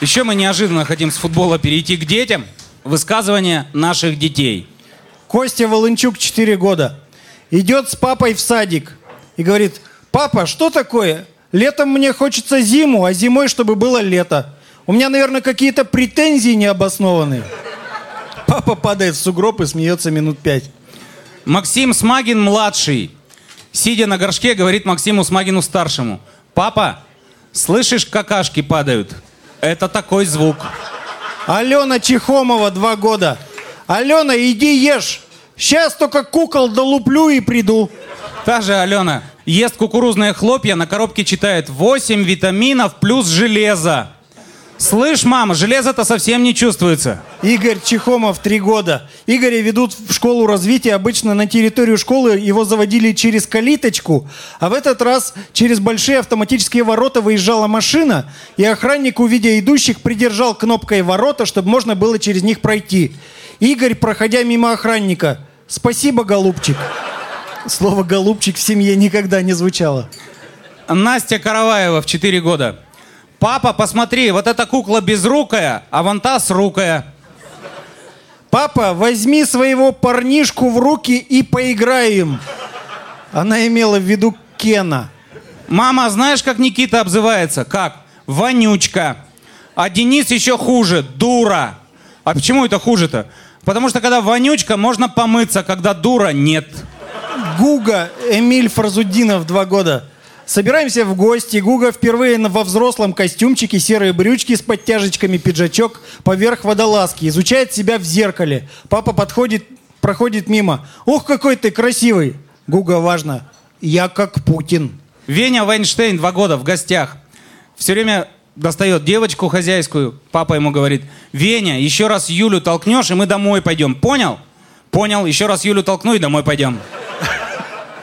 Еще мы неожиданно хотим с футбола перейти к детям. Высказывания наших детей. Костя Волынчук, 4 года. Идет с папой в садик и говорит, папа, что такое? Летом мне хочется зиму, а зимой, чтобы было лето. У меня, наверное, какие-то претензии необоснованные. Папа падает в сугроб и смеется минут пять. Максим Смагин младший. Сидя на горшке, говорит Максиму Смагину старшему. Папа, слышишь, какашки падают? Это такой звук. Алена Чехомова, два года. Алена, иди ешь. Сейчас только кукол долуплю и приду. Та же Алена ест кукурузные хлопья, на коробке читает 8 витаминов плюс железо. Слышь, мама, железо-то совсем не чувствуется. Игорь Чехомов, три года. Игоря ведут в школу развития. Обычно на территорию школы его заводили через калиточку, а в этот раз через большие автоматические ворота выезжала машина, и охранник, увидя идущих, придержал кнопкой ворота, чтобы можно было через них пройти. Игорь, проходя мимо охранника, «Спасибо, голубчик». Слово «голубчик» в семье никогда не звучало. Настя Караваева в 4 года. Папа, посмотри, вот эта кукла безрукая, а вон та с рукая. Папа, возьми своего парнишку в руки и поиграй им. Она имела в виду Кена. Мама, знаешь, как Никита обзывается? Как? Вонючка. А Денис еще хуже, дура. А почему это хуже-то? Потому что когда вонючка, можно помыться, когда дура нет. Гуга Эмиль Фарзудинов, два года. Собираемся в гости. Гуга впервые во взрослом костюмчике, серые брючки с подтяжечками, пиджачок поверх водолазки. Изучает себя в зеркале. Папа подходит, проходит мимо. Ух, какой ты красивый. Гуга, важно. Я как Путин. Веня Вайнштейн, два года, в гостях. Все время достает девочку хозяйскую. Папа ему говорит, Веня, еще раз Юлю толкнешь, и мы домой пойдем. Понял? Понял. Еще раз Юлю толкну, и домой пойдем.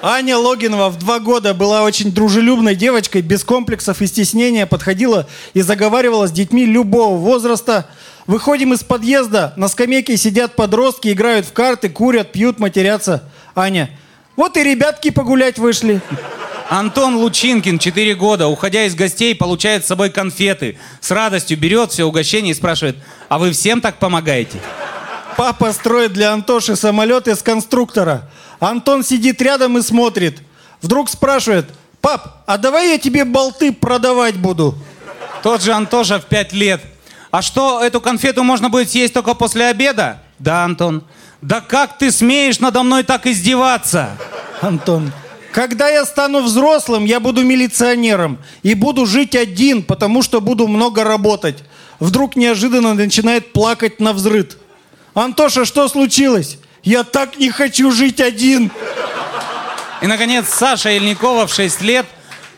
Аня Логинова в два года была очень дружелюбной девочкой, без комплексов и стеснения, подходила и заговаривала с детьми любого возраста. Выходим из подъезда, на скамейке сидят подростки, играют в карты, курят, пьют, матерятся. Аня, вот и ребятки погулять вышли. Антон Лучинкин, 4 года, уходя из гостей, получает с собой конфеты. С радостью берет все угощение и спрашивает, а вы всем так помогаете? Папа строит для Антоши самолет из конструктора. Антон сидит рядом и смотрит. Вдруг спрашивает, пап, а давай я тебе болты продавать буду. Тот же Антоша в 5 лет. А что, эту конфету можно будет съесть только после обеда? Да, Антон. Да как ты смеешь надо мной так издеваться? Антон, когда я стану взрослым, я буду милиционером и буду жить один, потому что буду много работать. Вдруг неожиданно начинает плакать на взрыд. Антоша, что случилось? Я так не хочу жить один. И, наконец, Саша Ельникова в 6 лет.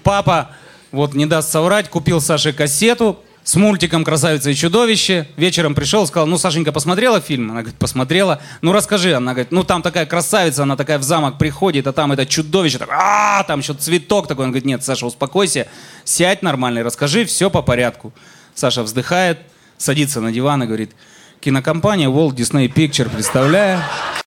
Папа, вот не даст соврать, купил Саше кассету с мультиком «Красавица и чудовище». Вечером пришел, сказал, ну, Сашенька, посмотрела фильм? Она говорит, посмотрела. Ну, расскажи. Она говорит, ну, там такая красавица, она такая в замок приходит, а там это чудовище, так, а, там еще цветок такой. Он говорит, нет, Саша, успокойся, сядь нормально и расскажи все по порядку. Саша вздыхает, садится на диван и говорит, кинокомпания Walt Disney Picture, представляю,